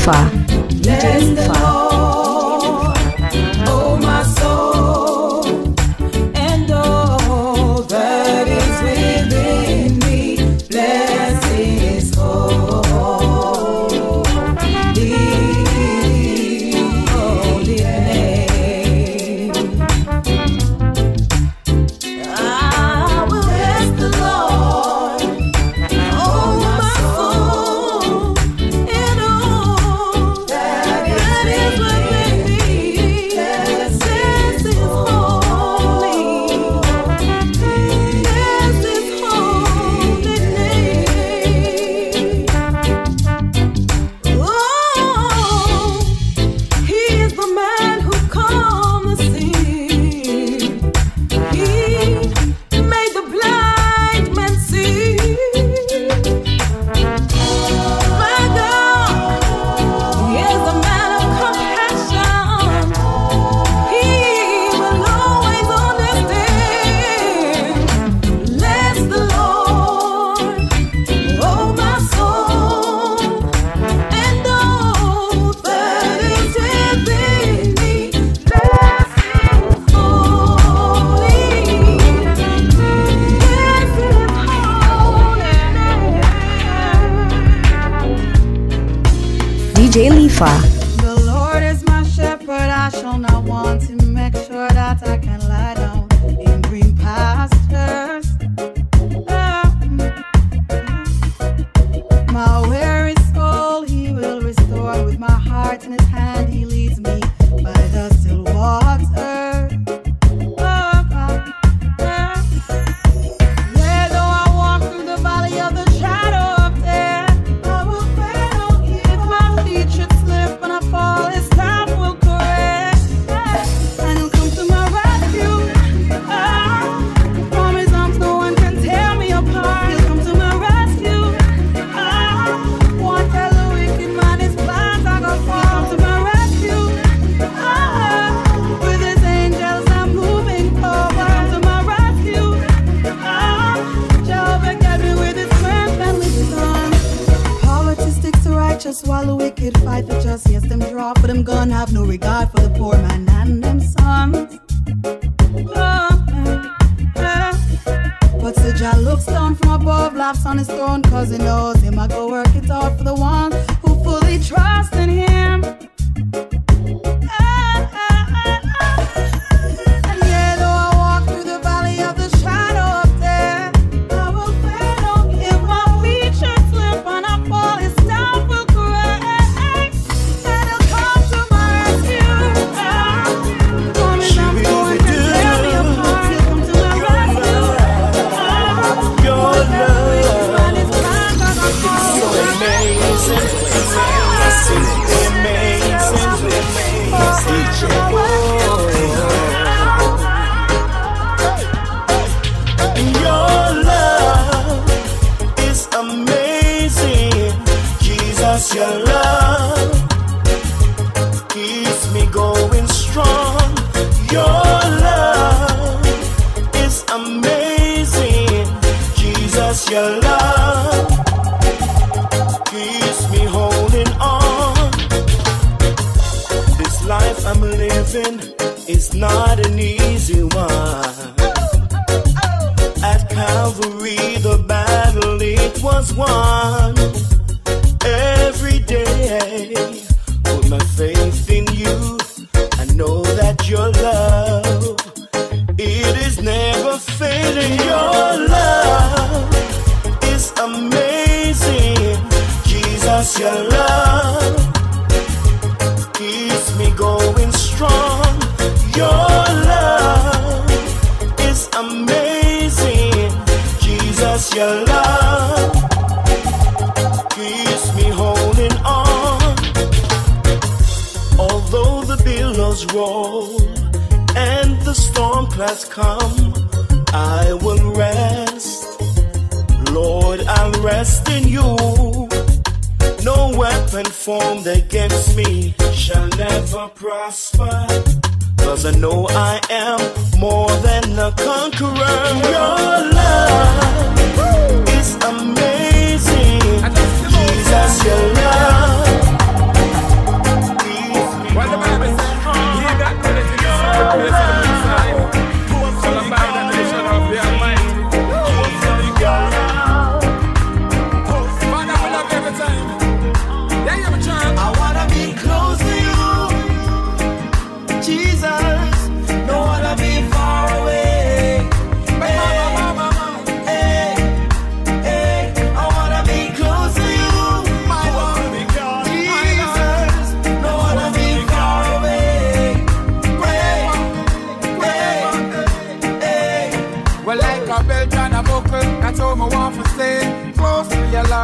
sofá. your love keeps me holding on. This life I'm living is not an easy one. At Calvary, the battle it was won. has come, I will rest. Lord, I'll rest in you. No weapon formed against me shall ever prosper. Cause I know I am more than a conqueror. Your love is amazing. Jesus, your love.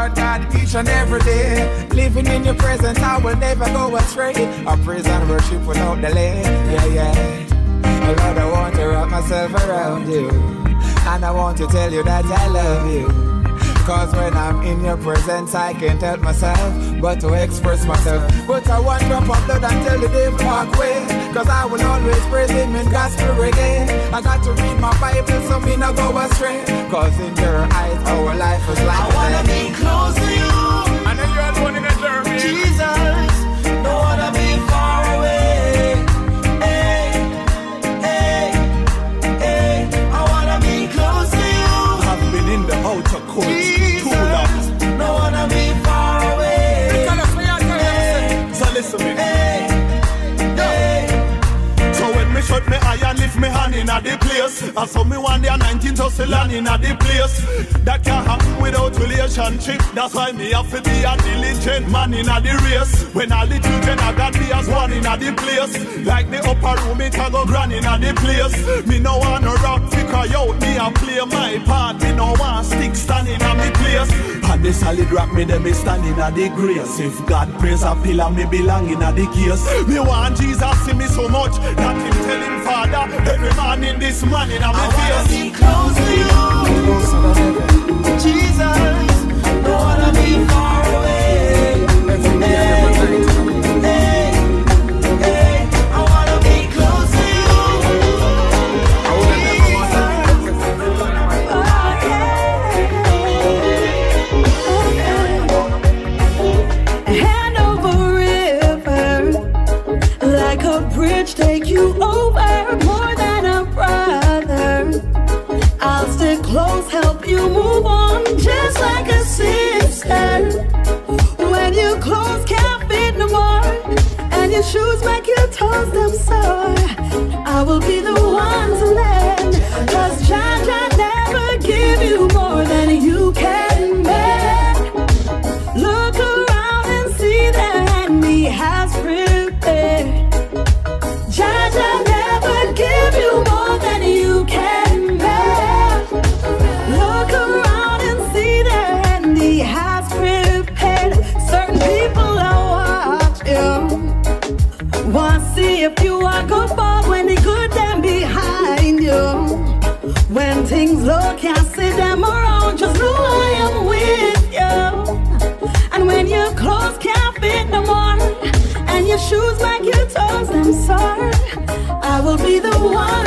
Lord God, each and every day. Living in your presence, I will never go astray. A praise and worship without delay. Yeah, yeah. Lord, I want to wrap myself around you. And I want to tell you that I love you. Cause when I'm in your presence, I can't help myself but to express myself. But I want drop of blood until the day park way. Cause I will always praise him in gospel reggae. I got to read my Bible so me not go astray. Cause in your eyes, our life is like I wanna be close to you. The place. And so me one day 19 hustle and in the place. That can't happen without relationship. That's why me have to be a diligent man in the race. When all the children I got be as one in the place. Like the upper room, it a go grand in the place. Me no want no rock cry out, me a play my part. Me no want stick standing on me place. And the solid rock me them me standing at the grace. If God praise a pillar, me belong in a the case. Me want Jesus see me so much that him tell him Father every man in this man in me face. be close to you, Jesus. Don't wanna be far away. Hey, hey, shoes make your toes them sore, I will be the will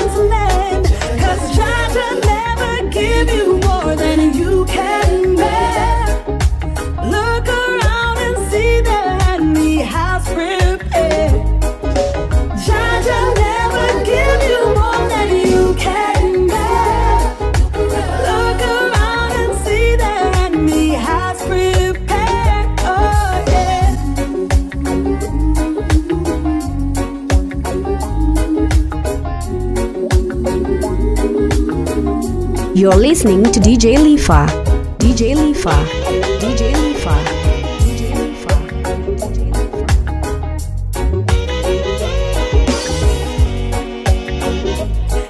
You're listening to DJ Lifa. DJ Lifa. DJ Lifa. DJ Lifa.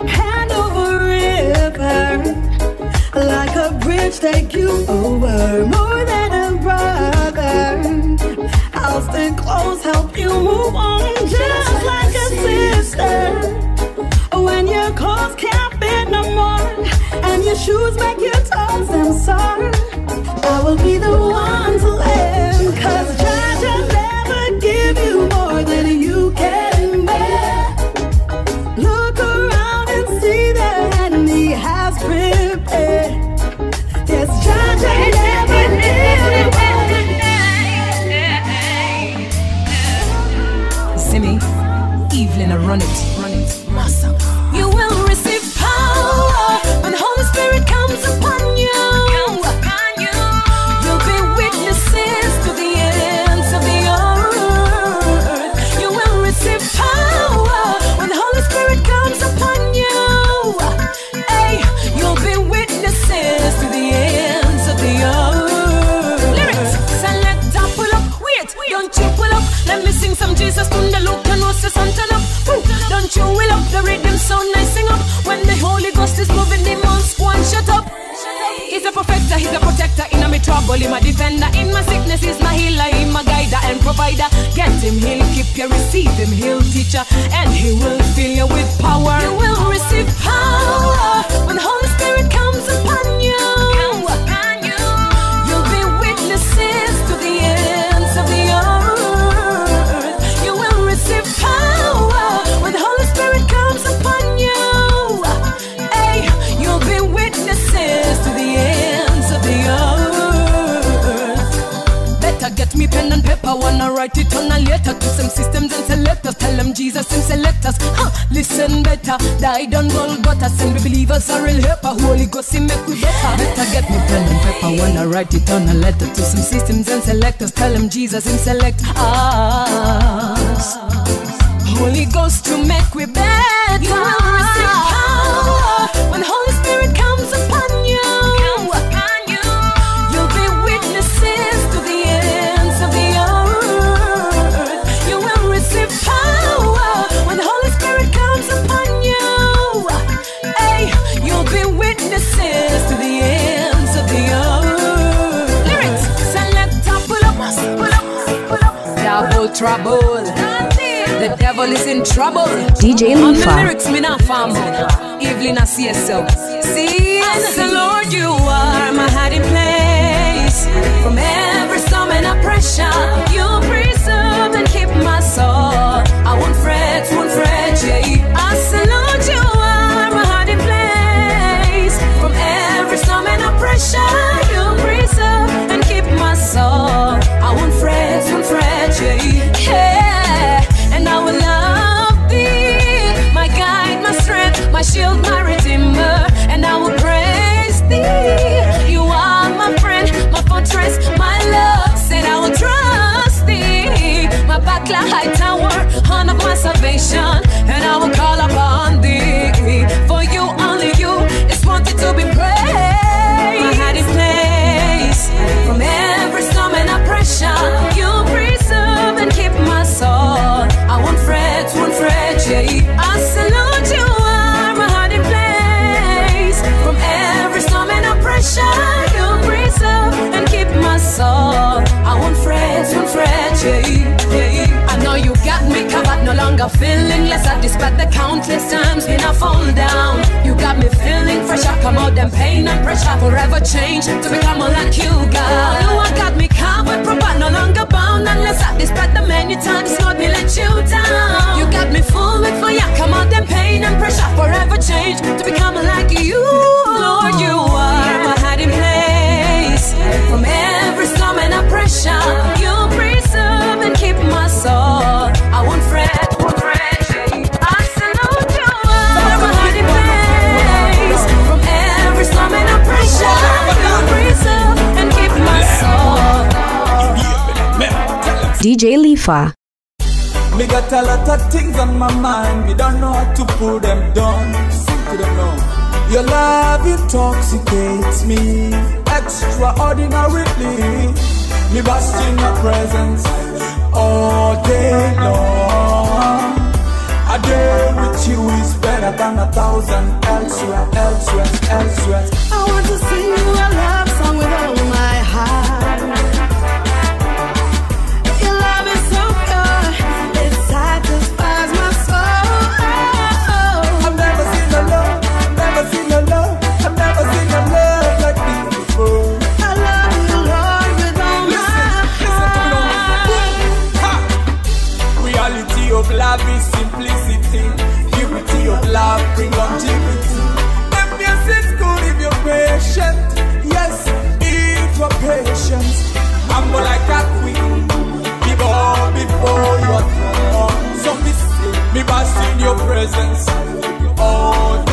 Hand over river, like a bridge, take you over more than a brother. I'll stick close, help you move on, shoes make your toes them sore, I will be the one trouble, he's my defender. In my sickness, he's my healer, he's my guider and provider. Get him, he'll keep you, receive him, he'll teach you, and he will fill you with power. You will receive power letter to some systems and selectors. Tell them Jesus and selectors. Huh, listen better, Die died on Golgotha. Send the believers a real helper. Holy Ghost, he make we better. Better get me pen and paper, wanna write it on a letter to some systems and selectors. Tell them Jesus and select us. Holy Ghost to make we better. You will receive power when Holy Spirit comes upon trouble. The devil is in trouble. DJ On the lyrics, me not fumble. Evelyn, I see so. See, I the Lord, you are my hiding place. From every storm and oppression, you preserve and keep my soul. I won't fret, won't fret, yeah. I Lord, you are my hiding place. From every storm and oppression, you preserve and keep my soul. I won't fret, won't fret, yeah. My shield, my redeemer. And I will praise thee. You are my friend, my fortress, my love. Said I will trust thee, my buckler high tower, horn of my salvation. And I will call upon I know you got me covered, no longer feeling less. Despite the countless times when I fall down. You got me feeling fresh. I come out them pain and pressure. Forever change to become more like you, God. You got me DJ Lifa. Me got a lot of things on my mind, we don't know how to put them down. Sing to them now. Your love intoxicates me extraordinarily. Me bask in your presence all day long. A day with you is better than a thousand elsewhere, elsewhere, elsewhere. I want to see you a presence. All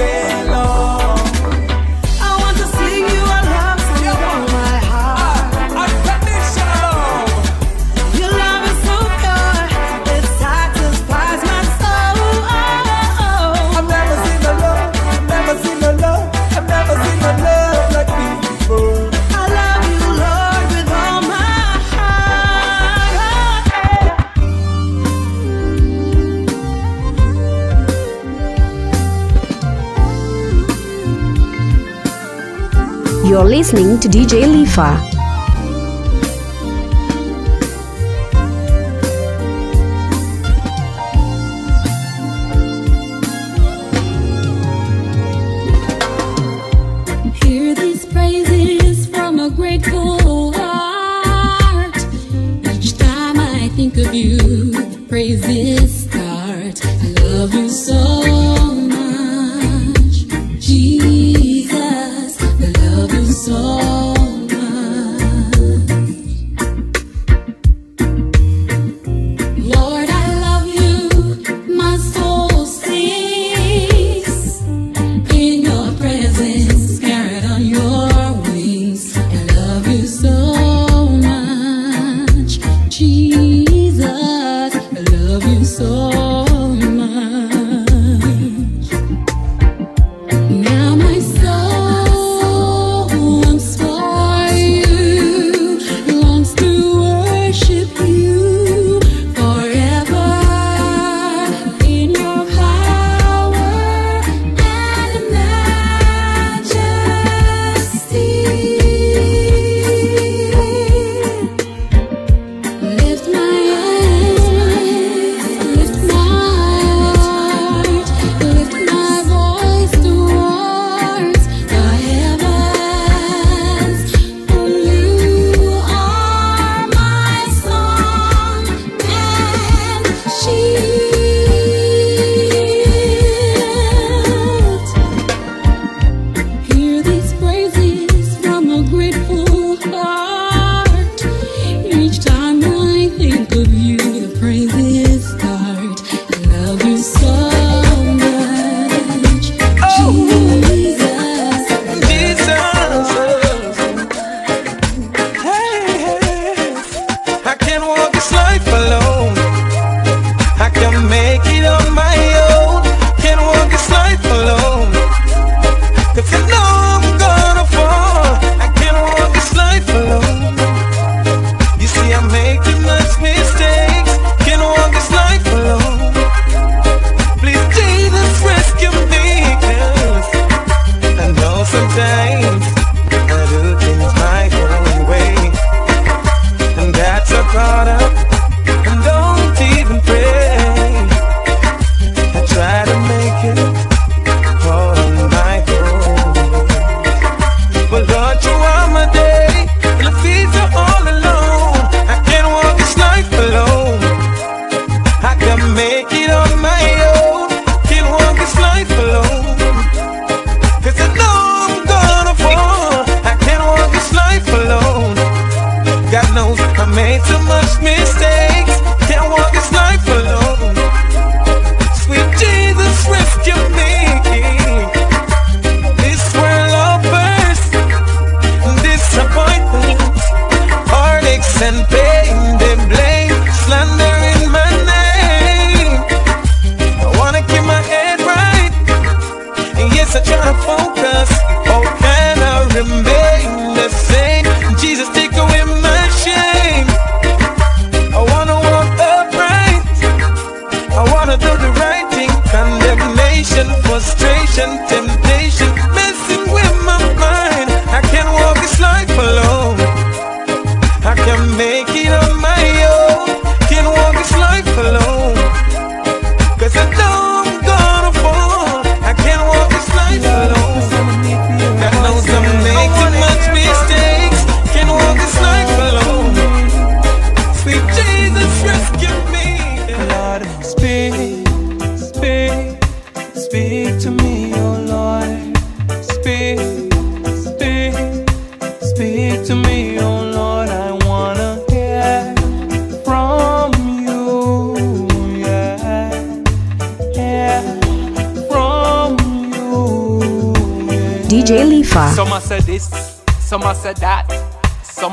You're listening to DJ Lifa.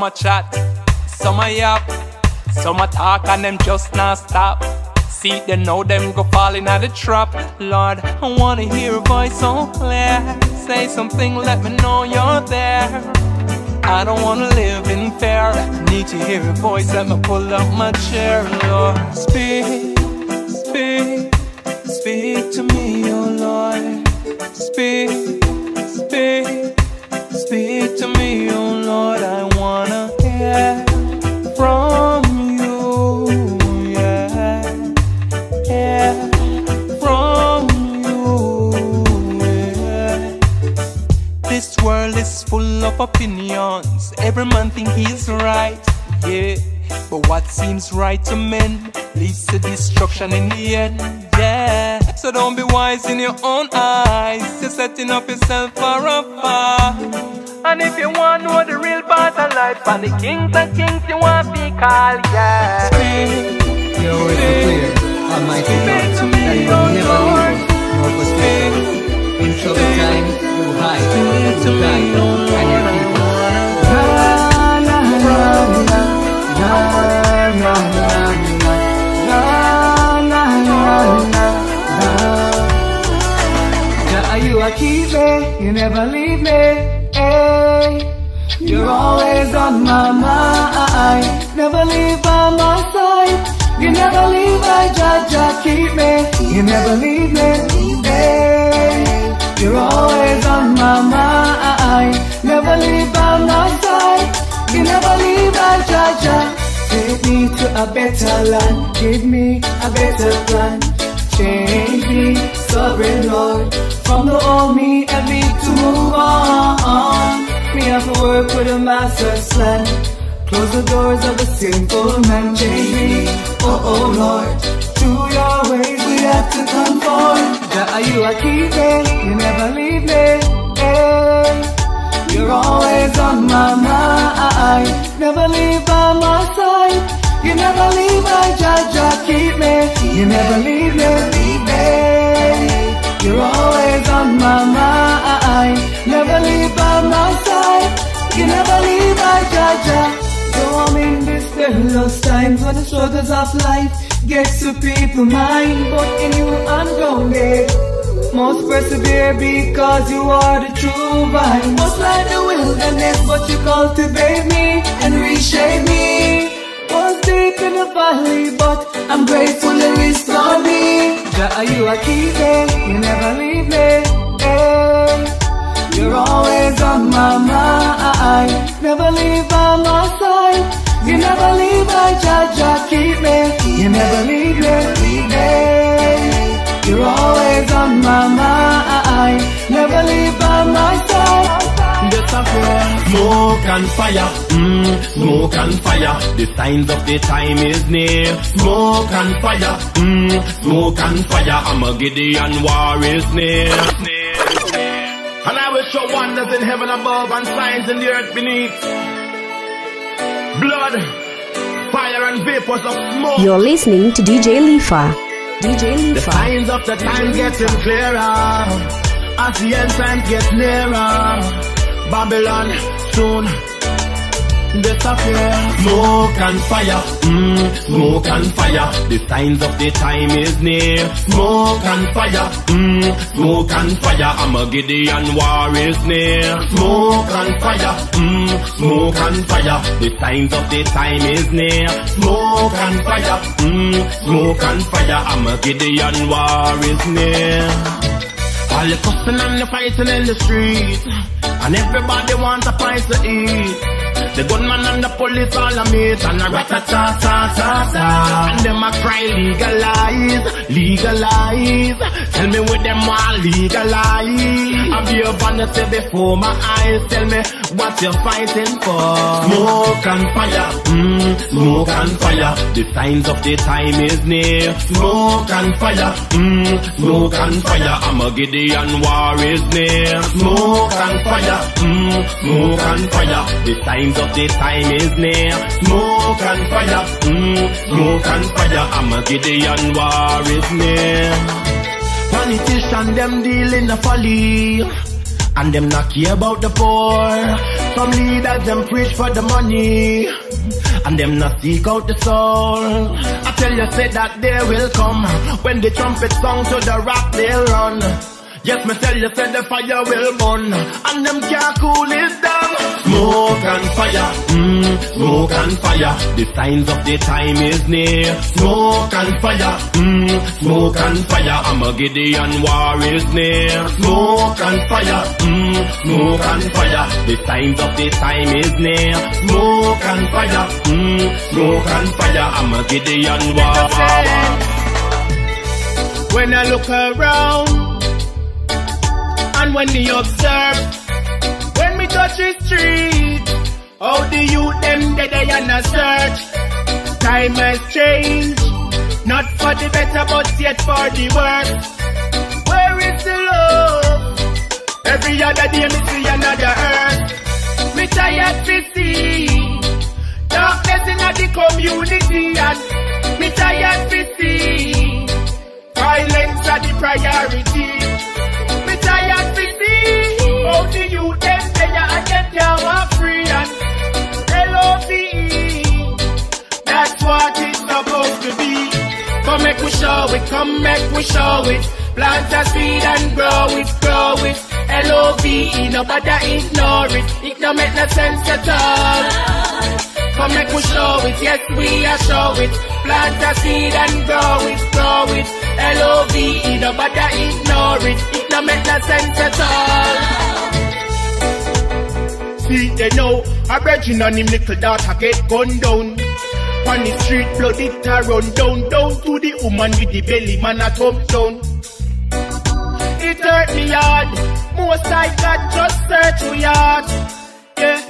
Some a chat, some a yap, some a talk and them just not stop. See they know them go fall in the trap. Lord, I wanna hear a voice so clear. Say something, let me know you're there. I don't wanna live in fear. Need to hear a voice, let me pull up my chair. Lord, speak, speak, speak to me, oh Lord. Speak, seems right to men leads to destruction in the end, yeah. So don't be wise in your own eyes. You're setting up yourself for a fall. And if you want to know the real part of life, and the kings and kings you want to be called, yeah. Yo, it's clear, Almighty God, that you will never leave us nor forsake us. In trouble time, you hide, you guide, oh and you keep never leave me. Hey. You're always on my mind, never leave by my side. You never leave my Jah, Jah keep me, you never leave me. Hey. You're always on my mind, never leave by my side. You never leave my Jah, Jah. Take me to a better land, give me a better plan. Change me, Lord, from the old me and me to move on. Me have to work with a master plan. Close the doors of the sinful man, change me, oh oh Lord. To your ways we have to conform. Jah, you are keeping, you never leave me. You're always on my mind, never leave by my side. You never leave my Jah keep me. You never leave me, leave me. You're always on my mind, never leave by my side. You never leave my Jah. So I'm in this perilous times when the struggles of life gets to people's mind, but in you I'm grounded. Most persevere because you are the true vine. Most like the wilderness, but you cultivate me and reshape me. Deep in the valley, but I'm grateful you restore me. Jah, you are keeping, you never leave me. Hey. You're always on my mind, never leave by my side. You never leave my Jah, Jah keep me. You never leave me, leave me. You're always on my mind, never leave by my side. Just a prayer. Smoke and fire, mm, smoke and fire. The signs of the time is near. Smoke and fire, mm, smoke and fire. War is near. And I will show wonders in heaven above and signs in the earth beneath. Blood, fire and vapors of smoke. You're listening to DJ Lifa. DJ The signs of the time getting clearer as the end times get nearer. Babylon soon disappear. Smoke and fire, mm, smoke and fire. The signs of the time is near. Smoke and fire, mm, smoke and fire. Armageddon war is near. Smoke and fire, mm, smoke and fire. The signs of the time is near. Smoke and fire, mm, smoke and fire. Armageddon war is near. All the cussing and the fighting in the street, and everybody wants a price to eat. The gunman and the police all a meet. And a rat-a-ta-ta-ta-ta. And them a cry legalize, legalize. Tell me what them want legalize. Have you vanity before? My eyes Tell me what you're fighting for. Smoke and fire, mm, smoke and fire. The signs of the time is near. Smoke and fire, mm, smoke and fire. Armageddon war is near. Smoke and fire, mm, smoke and fire. The signs of the time is near. Smoke and fire, mm, smoke and fire. Armageddon war is near. Politicians them deal in the folly and them not care about the poor. Some leaders them preach for the money, and them not seek out the soul. I tell you, say that they will come when the trumpet song to the rock they'll run. Yes, me tell you, say the fire will burn, and them can't cool it down. Smoke and fire, mm, smoke and fire. The signs of the time is near. Smoke and fire, mm, smoke and fire. Armageddon war is near. Smoke and fire, mm, smoke and fire. The signs of the time is near. Smoke and fire, mm, smoke and fire. Armageddon war. When I look around and when me observe, touch the street, how the youth them dead they on a search. Time has changed, not for the better but yet for the worse. Where is the love? Every other day me see another earth. Me tired to see darkness in the community and me tired to see violence are the priority. How the youth them and them can't walk free and L-O-V-E. That's what it's supposed to be. Come make we show it, come make we show it. Plant a seed and grow it, grow it. L-O-V-E, nobody ignore it. It don't make no sense at all. Come make we show it, yes we are show it. Plant a seed and grow it, grow it. L-O-V-E, nobody ignore it. It don't make no sense at all. See they know a virgin and him little daughter get gunned down. On the street, blood it a run down, down to the woman with the belly, man a thumb down. It hurt me hard, most I got just search we heart, yeah,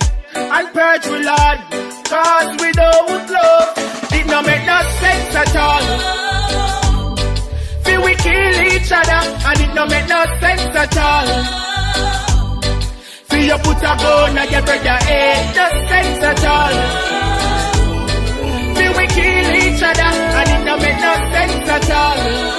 and purge we Lord, cause without love, it no make no sense at all. Feel we kill each other, and it no make no sense at all. Feel you put a gun on your brother head, no sense at all. Feel we kill each other, and it no make no sense at all.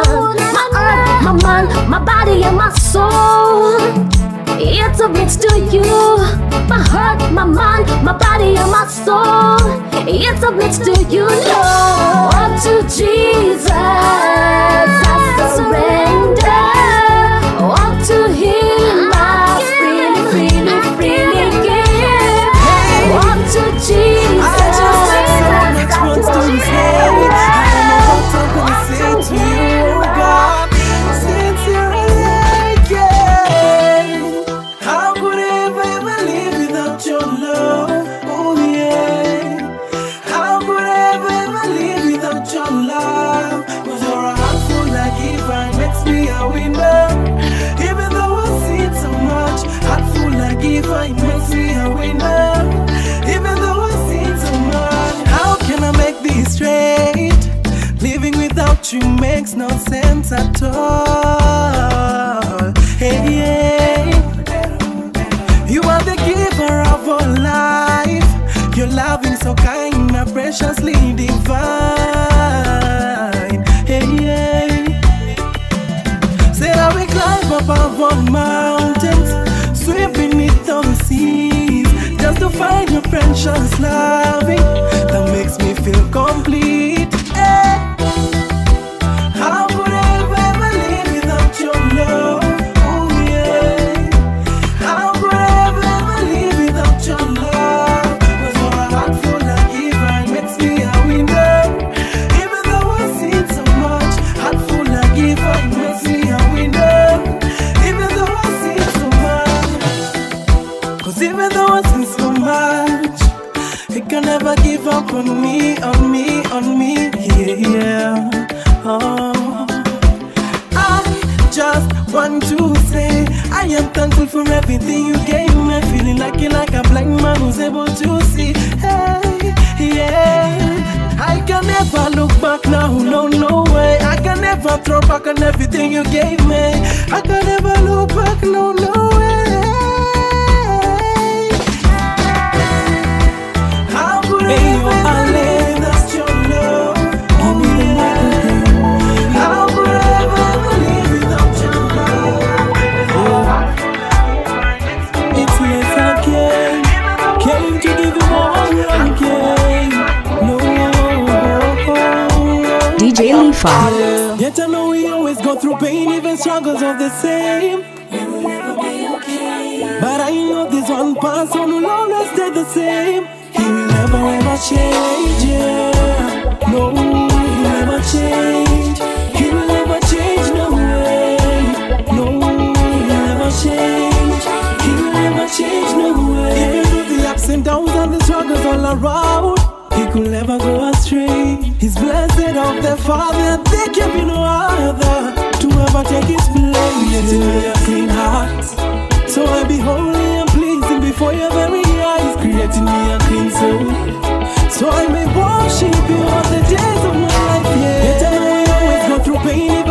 Meditation, my earth, my mind, my body, and my soul. It's a mix to you, my heart, my mind, my body, and my soul. It's a mix to you, Lord. Oh, to Jesus, I surrender. At all. Hey, yeah. You are the giver of all life. Your loving so kind and preciously divine. Hey, yeah. Say I will climb above all mountains, swim beneath all seas, just to find your precious loving that makes me feel complete. Want to say I am thankful for everything you gave me. Feeling like you like a blind man who's able to see. Hey, yeah. I can never look back now, no, no way. I can never throw back on everything you gave me. I can never look back, no, no way. How could I live Lifa. Yet I know we always go through pain, even struggles of the same. But I know this one person will always stay the same. He will never ever change, yeah. No, he will never change. He will never change, no way. No, he will never change. He will never change, no way. Even through the ups and downs and the struggles all around. Could never go astray. He's blessed of the Father, there can be no other to ever take his place. Yet in a clean heart, so I be holy and pleasing before your very eyes, creating me a clean soul. So I may worship you all the days of my life. Yeah. Yet I always go through pain,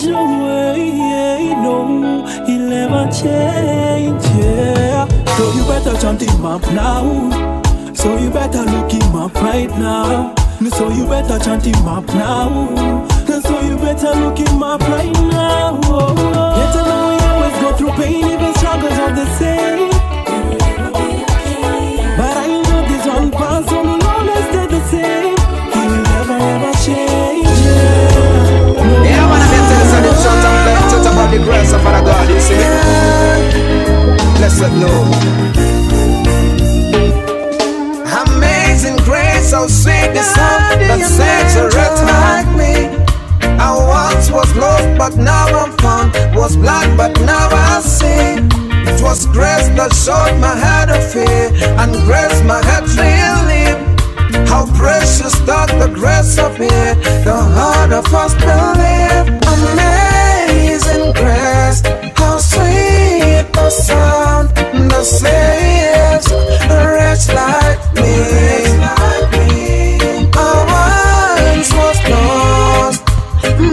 change, way. No, he'll never change. Yeah. So you better chant him up now. So you better look him up right now. So you better chant him up now. So you better look him up right now. Yet I know we always go through pain, even struggles are the same. The grace of our God, you see. Blessed Lord. Amazing grace, how sweet the sound that sets a like me. I once was lost, but now I'm found. Was blind, but now I see. It was grace that showed my head of fear, and grace my head really. How precious that the grace of it, the heart of us believe. Amazing grace, how sweet the sound a wretch like me. I once was lost,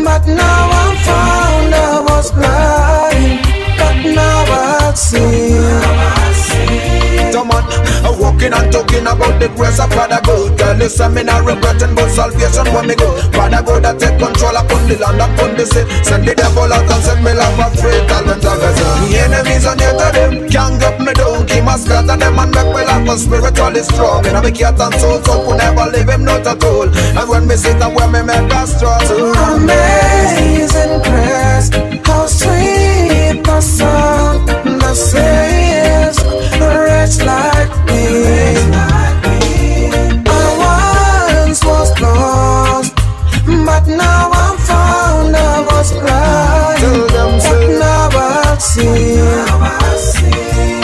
but now I'm found. I was blind, but now I see. I'm and talking about the grace of Father God. Girl, listen, me not regretting about salvation when me go. Father God, I take control upon the land, upon the sea. Send the devil out and set me like a free talent of own. The enemies on of them can't get me down. Keep my scatter them and make me like a spiritually strong. And I'm a cat and soul, so could never leave him not at all. And when me sit and when me make a so amazing grace, how sweet the sound that saves a wretch like me. I once was lost, but now I'm found. I was blind, but now I see.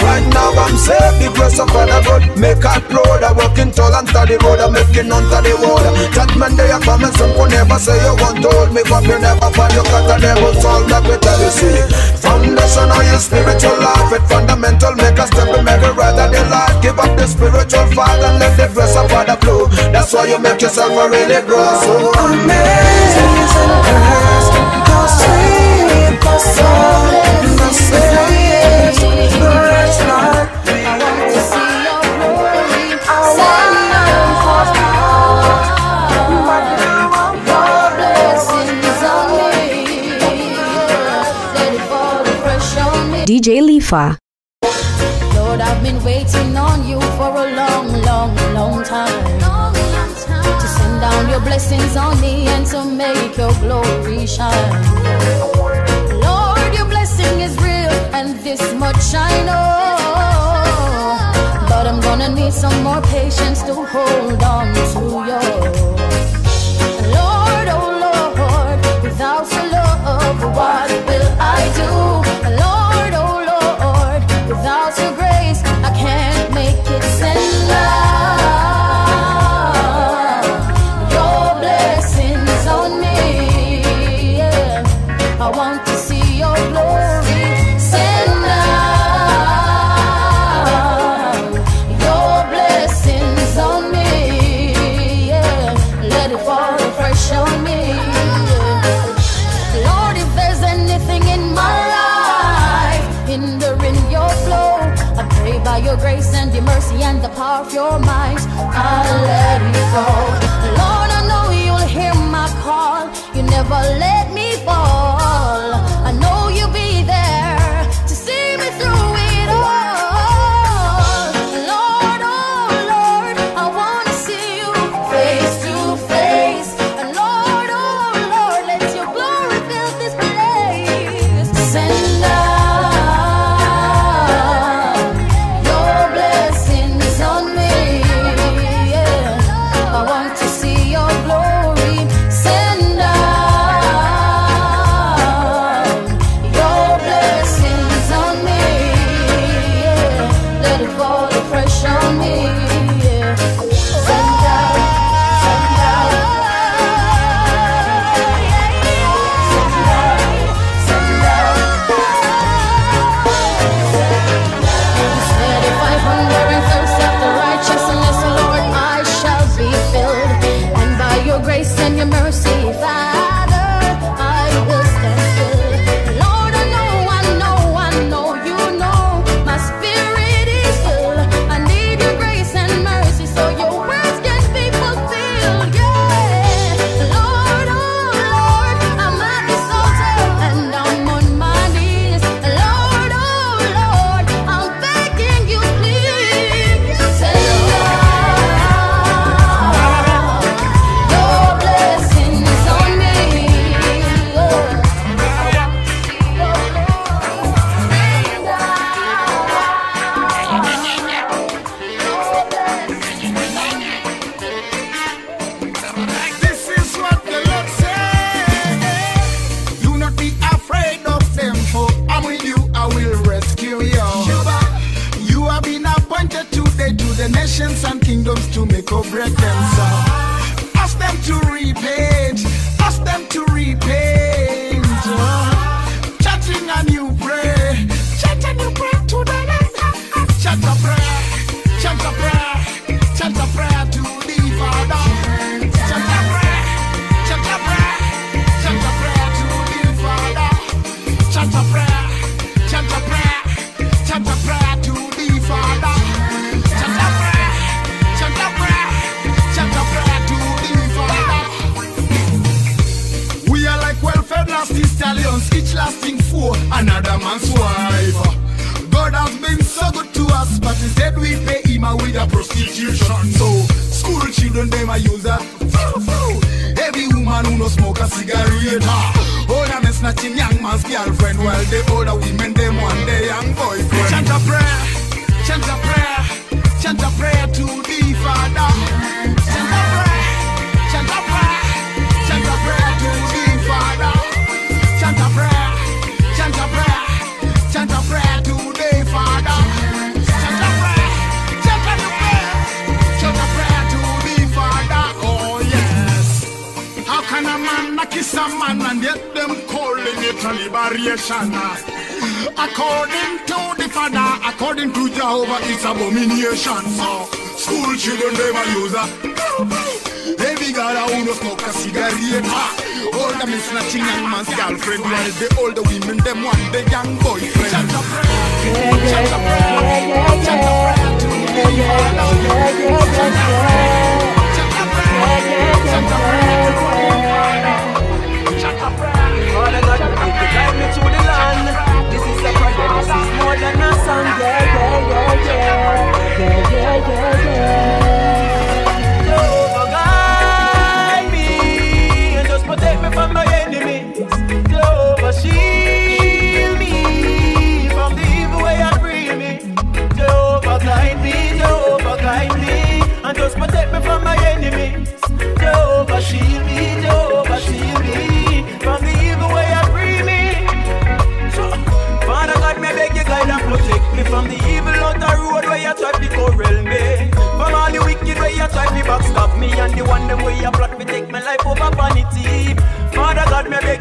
Right now I'm saved, the grace of Father God Make I proud, I walking tall and the road Making unto the water. Judgment day I come and some could never say you want to hold me But you never find your cut and never solve that we tell you see. Foundation of your spiritual life It fundamental, make a step and make it right than the life. Give up the spiritual father and let the grace of Father flow. That's why you make yourself a really grow. So amazing. Grace How sweet the that saves DJ Lifa. Lord, I've been waiting on you for a long, long, long time. To send down your blessings on me and to make your glory shine. Lord, your blessing is real, and this much I know. But I'm gonna need some more patience to hold on to yours. Might, I'll let it go. Lord, I know you'll hear my call. You never let me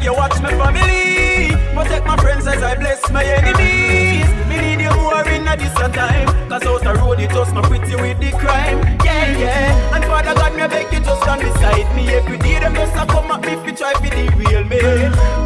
you watch my family. Protect my friends as I bless my enemies. Me need you more in a this time. Cause out the road it just my pretty with the crime. Yeah, yeah. And Father God, me beg you just stand beside me. Every day them just a come at me fi try fi derail me.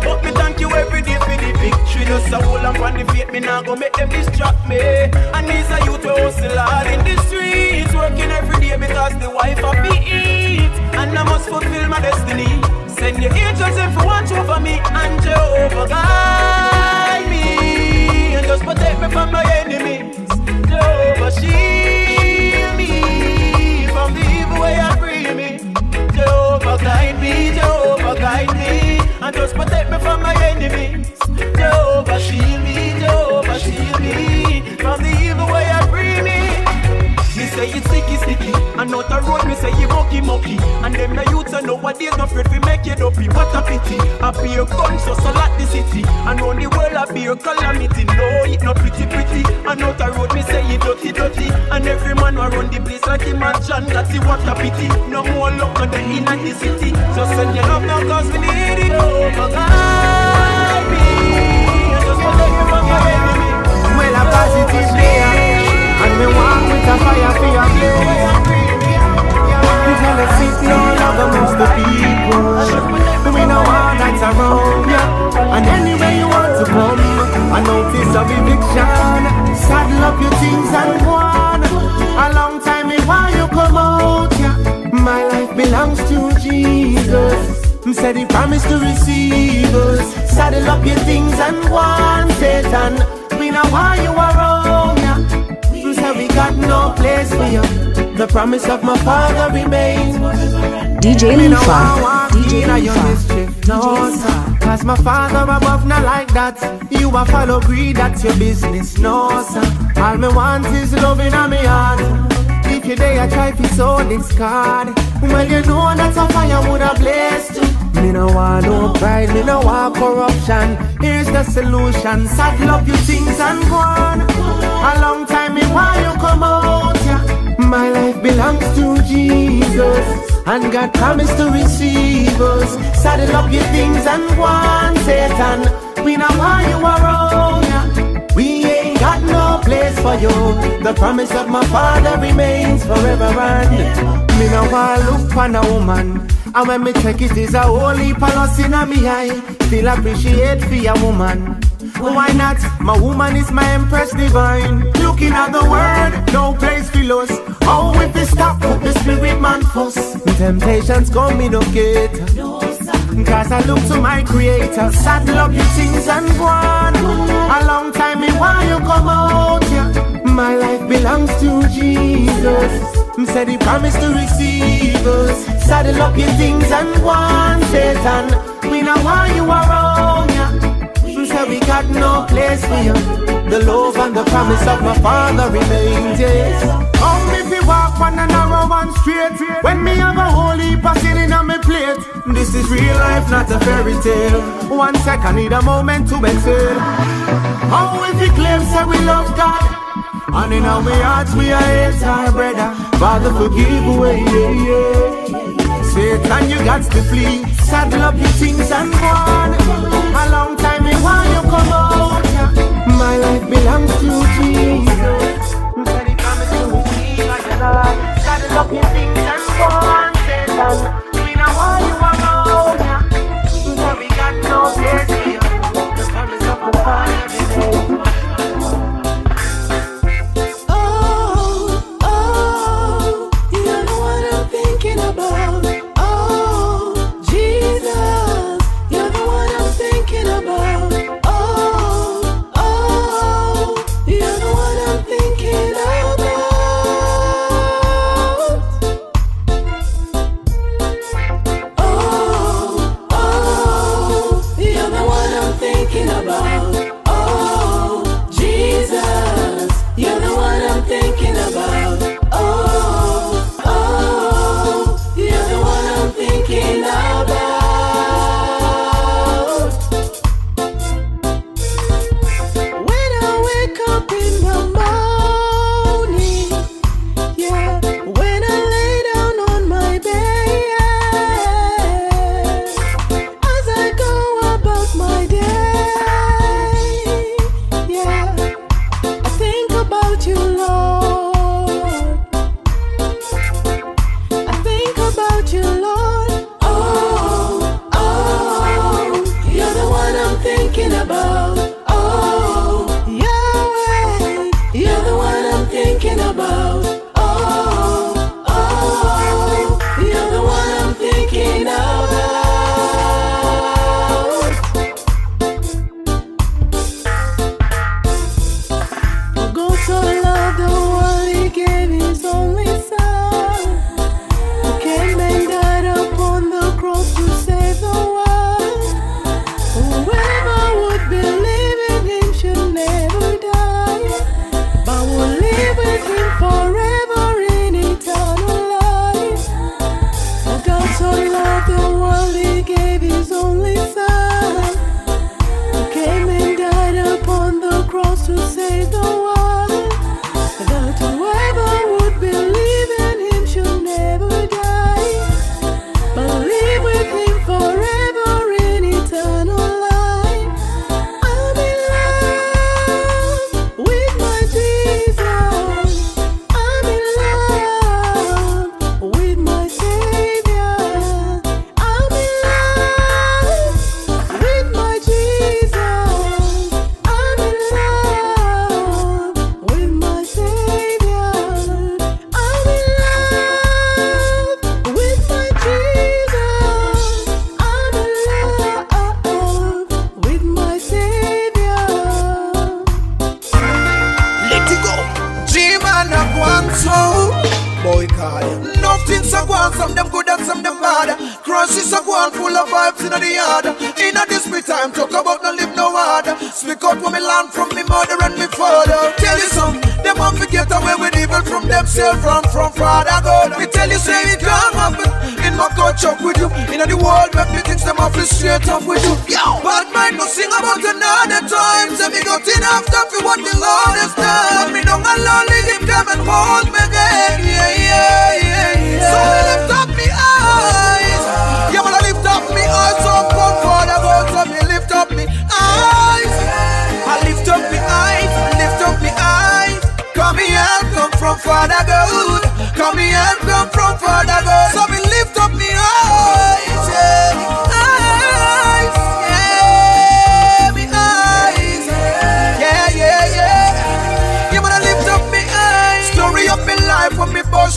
But me thank you every day for the victory. Just a hold on from the faith, me nah go make them distract me. And these are youth who hustle hard in the streets, working every day because the wife have to eat. And I must fulfill my destiny. Send your angels in for watch over me and Jehovah guide me and just protect me from my enemies. Jehovah shield me from the evil way I bring me. Jehovah guide me, Jehovah guide me, and just protect me from my enemies. Out the road me say you mucky mucky, and them the youths and nowadays no afraid we make it up. Be what a pity, I beer guns so so like the city, and on the world I beer calamity. No, it not pretty pretty, and out the road me say it dirty dirty, and every man will run the place like a John. That's it, what a pity. No more luck on the in the city, so send your love now 'cause we need it. Oh my God, me, and just protect me from my enemy. Well, a positive and me walk with a fire for your blaze. To receive us. Saddle up your things and go on, Satan. We know why you are wrong, yeah. Him said we got no place for you. The promise of my father remains. DJ Me no Lifa. want walk DJ in a your Lifa. mischief, no sir. Cause my father above not like that. You a follow greed, that's your business, no sir. All me want is love in me heart. If you day I try to sow this card, well you know that a fire would have blessed you. Me no want no pride, me no want corruption. Here's the solution: saddle up your things and go. A long time me why you come out, yeah. My life belongs to Jesus. And God promised to receive us. Saddle up your things and go Satan. We know why you wrong. yeah. We ain't got no place for you. The promise of my father remains forever and me no want look on a woman. And when me check it is a holy palace in a me eye. Feel appreciate for a woman. Why not? My woman is my empress divine. Looking at the world, no place for us. Oh, if we stop, the spirit man first. Temptations come, me no get. Cause I look to my creator. Saddle up your things and go on. A long time me why you come out, yeah. My life belongs to Jesus. Said he promised to receive us. Saddle up your things and go Satan. We know why you are wrong, yeah. Say we got no place for you. The love and the promise of my father remains, yes. Oh, if we walk on a narrow one straight, when me have a whole heap of sin in me plate. This is real life, not a fairy tale. One second, need a moment to exhale. Oh, if we claim say we love God. And in our hearts we are hate our brother Father forgive away, yeah, yeah Satan you got to flee Saddle up your things and go on A long time me want you come out. My life belongs to Jesus. Saddle up your things and go on Satan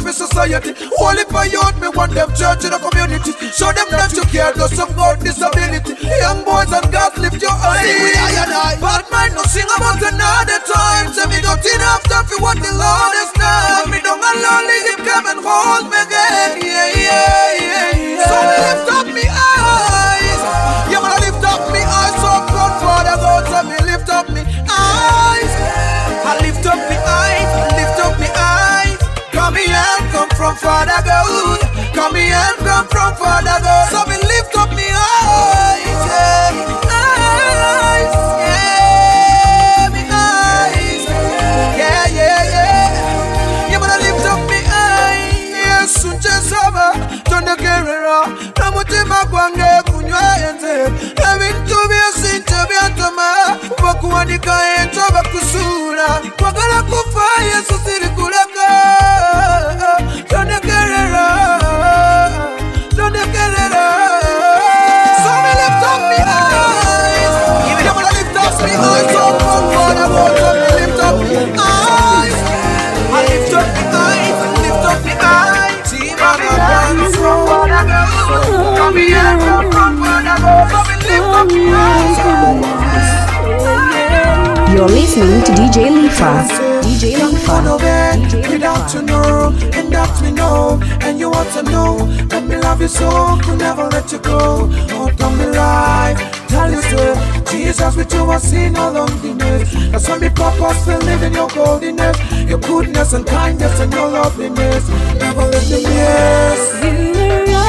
me society. Only for youth me want them church in the community. Show them that you care, though some got disability. Young boys and girls lift your eyes. We I and I. Bad mind no sing about another time. Tell me don't enough time for what the Lord has done. Me don't alone, him come and hold me again. Yeah, yeah, yeah, yeah. So lift up me eyes. From Father God. Come here and come from Father God. So me lift up me eyes, yeah. eyes, yeah, me eyes, yeah, yeah, yeah. You wanna lift up me eyes, yes, unchesaba, tonde kerera, na mutima gwange kunywayenze, ebintu byesinze byatoma, bakuwanika ento bakusula, kwagala kufa Yesu You're listening to DJ Lifa. DJ Lifa. over without to know, and that we know, and you want to know that me love you so, could never let you go. Oh, tell me right, tell you so. Jesus, with you I see no loneliness. That's why me purpose live in your goldenness, your goodness and kindness and your loveliness. Never let me miss. You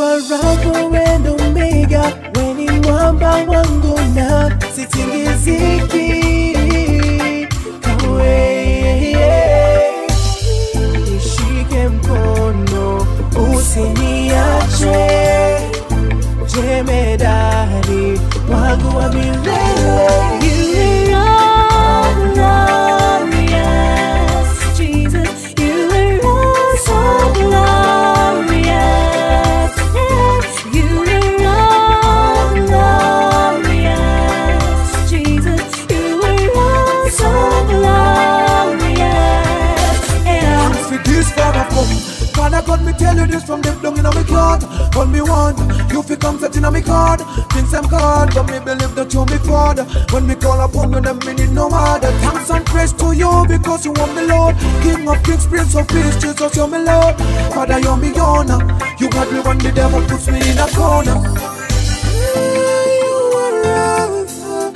Are Alpha and Omega. we ni mwamba wangu na sitingiziki kawe. Nishike mkono usiniache jemedari wangu wa milele this from deep down in me heart. All me want, you fi come set in me card. Things I'm God, but me believe that you me father. When me call upon you, them me need no other. Thanks and praise to you because you are me Lord. King of kings, Prince of peace, Jesus, you're me Lord. Father, you're me honor. You got me when the devil puts me in a corner. You are Alpha,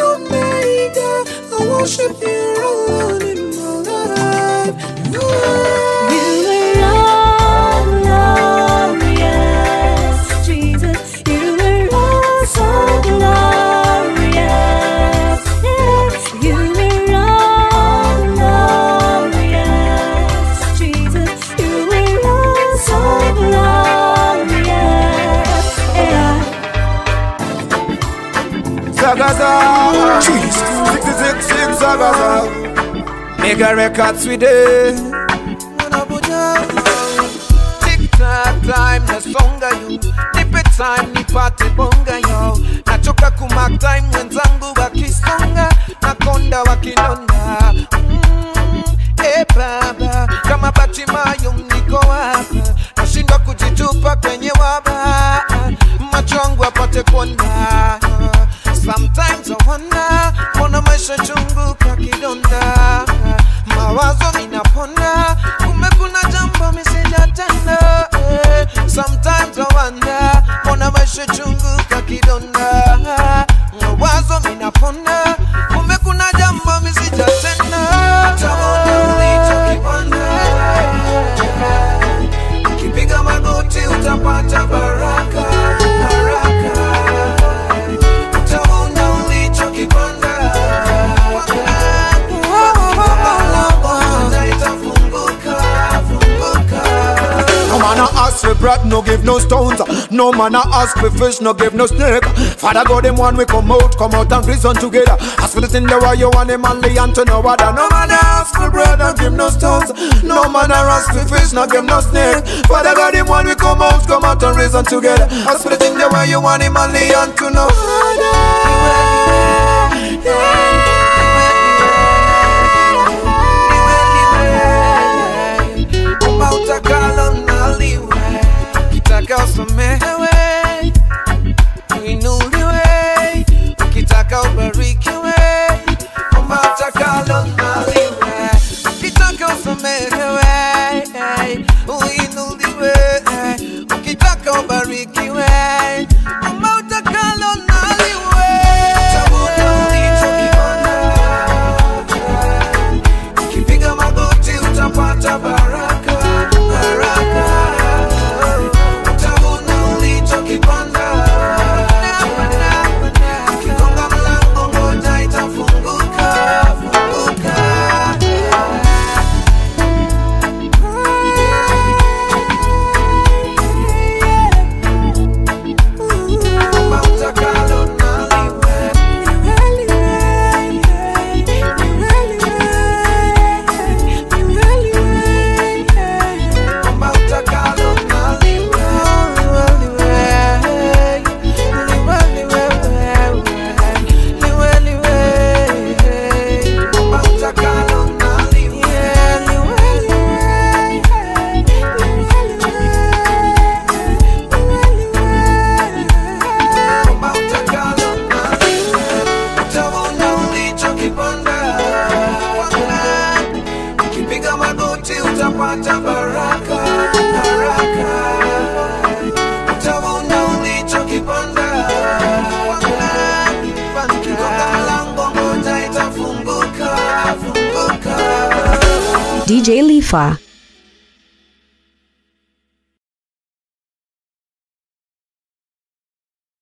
Omega. I worship you Mega records we did. Tick tock time nasonga yo, nipe time nipate bonga yo. Nachoka kumark time wenzangu wakisonga, nakonda wakinonda. Mm, eh baba, kama Batimayo niko hapa, nashindwa kujitupa kwenye waba, macho yangu apate. Sometimes I wonder, mbona maisha chungu kwa kidonda, mawazo minapona, kumbe kuna jambo misijatenda. eh. Sometimes I wonder, mbona maisha chungu kwa brat, no give no stones. No man a ask for fish, no give no snake. Father God, them one we come out, come out and reason together. Ask for the thing the way you want him and to no other. No man a ask for bread, no give no stones. No man a ask for fish, no give no snake. Father God, them one we come out, come out and reason together. Ask for the thing the way you want him and to no